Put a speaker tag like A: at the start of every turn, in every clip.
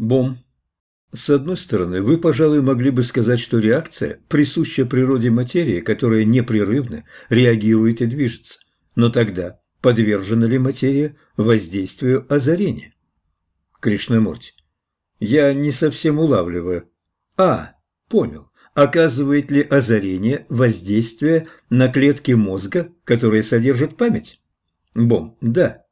A: Бом. С одной стороны, вы, пожалуй, могли бы сказать, что реакция присуща природе материи, которая непрерывно реагирует и движется. Но тогда подвержена ли материя воздействию озарения? Кришнамурти. Я не совсем улавливаю. А, понял. Оказывает ли озарение воздействие на клетки мозга, которые содержат память? Бом. Да.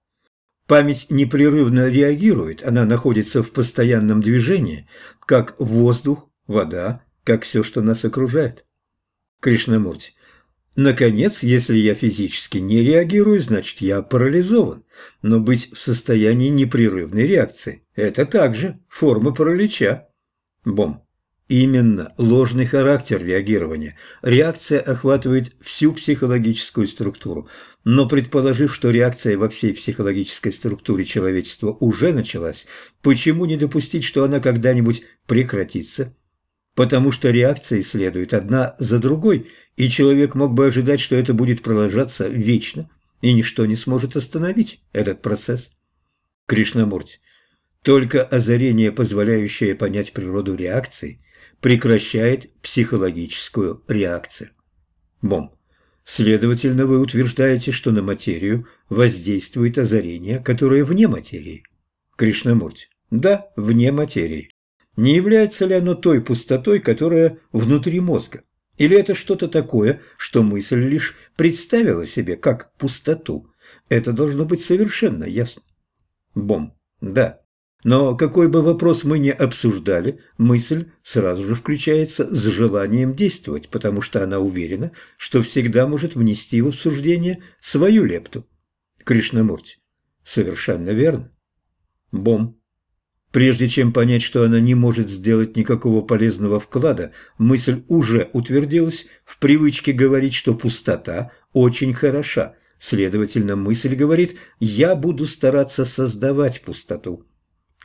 A: Память непрерывно реагирует, она находится в постоянном движении, как воздух, вода, как все, что нас окружает. Кришнамурти. Наконец, если я физически не реагирую, значит я парализован. Но быть в состоянии непрерывной реакции – это также форма паралича. Бом. Именно ложный характер реагирования. Реакция охватывает всю психологическую структуру. Но предположив, что реакция во всей психологической структуре человечества уже началась, почему не допустить, что она когда-нибудь прекратится? Потому что реакции следуют одна за другой, и человек мог бы ожидать, что это будет продолжаться вечно, и ничто не сможет остановить этот процесс. Кришнамурти. Только озарение, позволяющее понять природу реакции – прекращает психологическую реакцию. Бом. Следовательно, вы утверждаете, что на материю воздействует озарение, которое вне материи. Кришнамурти. Да, вне материи. Не является ли оно той пустотой, которая внутри мозга? Или это что-то такое, что мысль лишь представила себе как пустоту? Это должно быть совершенно ясно. Бом. Да. Но какой бы вопрос мы ни обсуждали, мысль сразу же включается с желанием действовать, потому что она уверена, что всегда может внести в обсуждение свою лепту. Кришнамурти. Совершенно верно. Бом. Прежде чем понять, что она не может сделать никакого полезного вклада, мысль уже утвердилась в привычке говорить, что пустота очень хороша. Следовательно, мысль говорит «я буду стараться создавать пустоту».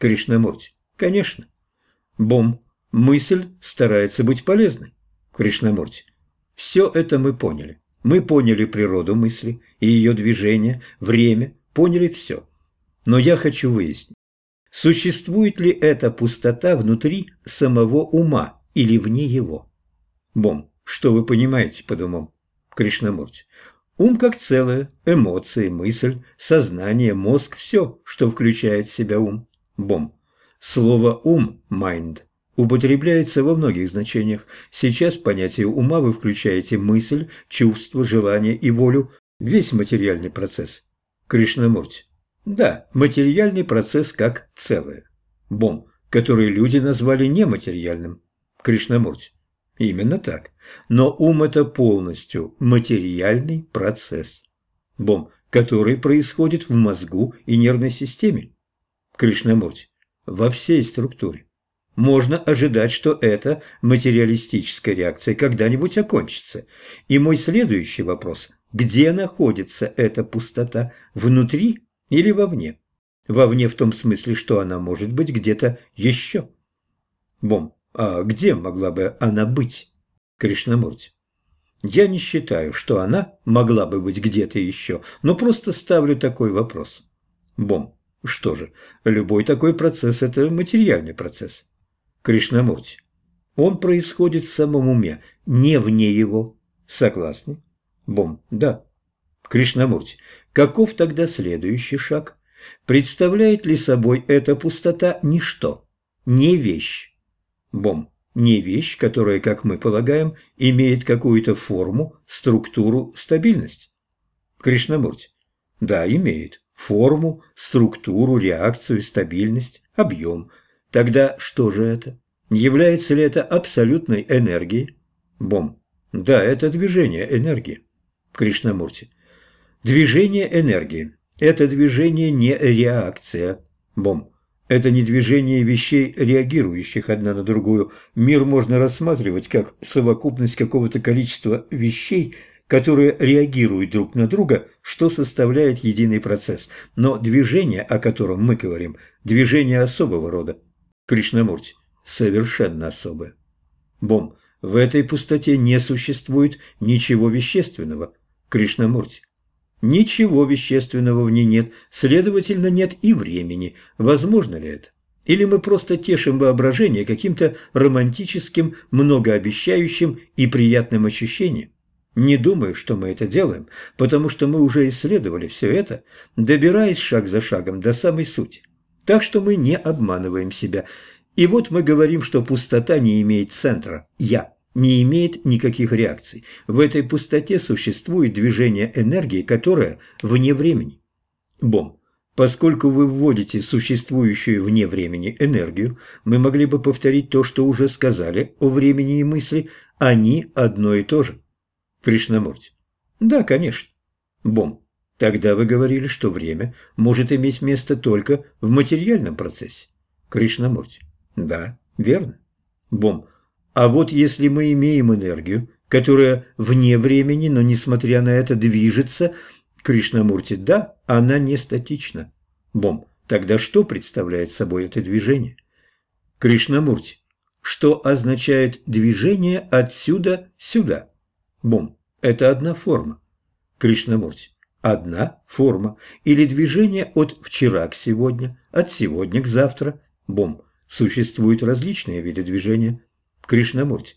A: Кришнамурти. Конечно. Бом. Мысль старается быть полезной. Кришнамурти. Все это мы поняли. Мы поняли природу мысли и ее движение, время, поняли все. Но я хочу выяснить, существует ли эта пустота внутри самого ума или вне его? Бом. Что вы понимаете под умом? Кришнамурти. Ум как целое, эмоции, мысль, сознание, мозг – все, что включает в себя ум. Бом. Слово «ум» – «mind» употребляется во многих значениях. Сейчас понятие ума вы включаете мысль, чувство, желание и волю, весь материальный процесс. Кришнамурти. Да, материальный процесс как целое. Бом, который люди назвали нематериальным. Кришнамурти. Именно так. Но ум – это полностью материальный процесс. Бом, который происходит в мозгу и нервной системе. Кришнамурти, во всей структуре. Можно ожидать, что эта материалистическая реакция когда-нибудь окончится. И мой следующий вопрос – где находится эта пустота? Внутри или вовне? Вовне в том смысле, что она может быть где-то еще. Бом, а где могла бы она быть? Кришнамурти. Я не считаю, что она могла бы быть где-то еще, но просто ставлю такой вопрос. Бом, что же, любой такой процесс – это материальный процесс. Кришнамурти. Он происходит в самом уме, не вне его. Согласны? Бом. Да. Кришнамурти. Каков тогда следующий шаг? Представляет ли собой эта пустота ничто? Не вещь. Бом. Не вещь, которая, как мы полагаем, имеет какую-то форму, структуру, стабильность. Кришнамурти. Да, имеет форму, структуру, реакцию, стабильность, объем. Тогда что же это? Является ли это абсолютной энергией? Бом. Да, это движение энергии. Кришнамурти. Движение энергии. Это движение не реакция. Бом. Это не движение вещей, реагирующих одна на другую. Мир можно рассматривать как совокупность какого-то количества вещей – которые реагируют друг на друга, что составляет единый процесс. Но движение, о котором мы говорим, движение особого рода. Кришнамурти, совершенно особое. Бом, в этой пустоте не существует ничего вещественного. Кришнамурти. Ничего вещественного в ней нет, следовательно, нет и времени. Возможно ли это? Или мы просто тешим воображение каким-то романтическим, многообещающим и приятным ощущением? Не думаю, что мы это делаем, потому что мы уже исследовали все это, добираясь шаг за шагом до самой сути. Так что мы не обманываем себя. И вот мы говорим, что пустота не имеет центра «я», не имеет никаких реакций. В этой пустоте существует движение энергии, которое вне времени. Бом. Поскольку вы вводите существующую вне времени энергию, мы могли бы повторить то, что уже сказали о времени и мысли, они одно и то же. Кришнамурти. Да, конечно. Бом. Тогда вы говорили, что время может иметь место только в материальном процессе. Кришнамурти. Да, верно. Бом. А вот если мы имеем энергию, которая вне времени, но несмотря на это движется, Кришнамурти, да, она не статична. Бом. Тогда что представляет собой это движение? Кришнамурти. Что означает движение отсюда сюда? Бом. Это одна форма. Кришнамурти. Одна форма. Или движение от вчера к сегодня, от сегодня к завтра. Бом. Существуют различные виды движения. Кришнамурти.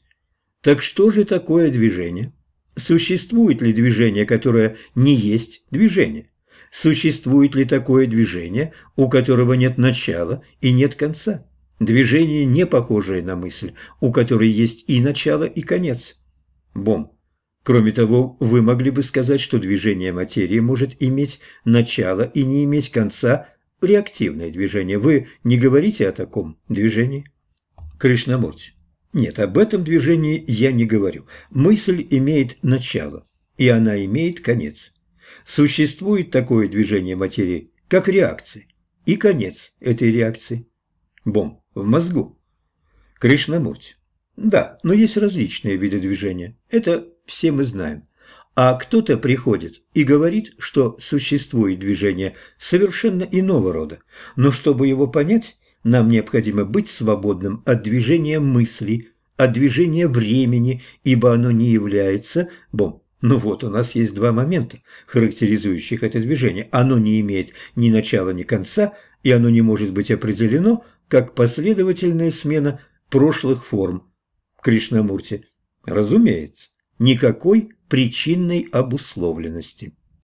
A: Так что же такое движение? Существует ли движение, которое не есть движение? Существует ли такое движение, у которого нет начала и нет конца? Движение, не похожее на мысль, у которой есть и начало, и конец. Бом. Кроме того, вы могли бы сказать, что движение материи может иметь начало и не иметь конца, реактивное движение. Вы не говорите о таком движении? Кришнамурти. Нет, об этом движении я не говорю. Мысль имеет начало, и она имеет конец. Существует такое движение материи, как реакция, и конец этой реакции. Бом. В мозгу. Кришнамурти. Да, но есть различные виды движения. Это все мы знаем. А кто-то приходит и говорит, что существует движение совершенно иного рода. Но чтобы его понять, нам необходимо быть свободным от движения мысли, от движения времени, ибо оно не является... Бом, ну вот, у нас есть два момента, характеризующих это движение. Оно не имеет ни начала, ни конца, и оно не может быть определено как последовательная смена прошлых форм. Кришнамурти. Разумеется, никакой причинной обусловленности.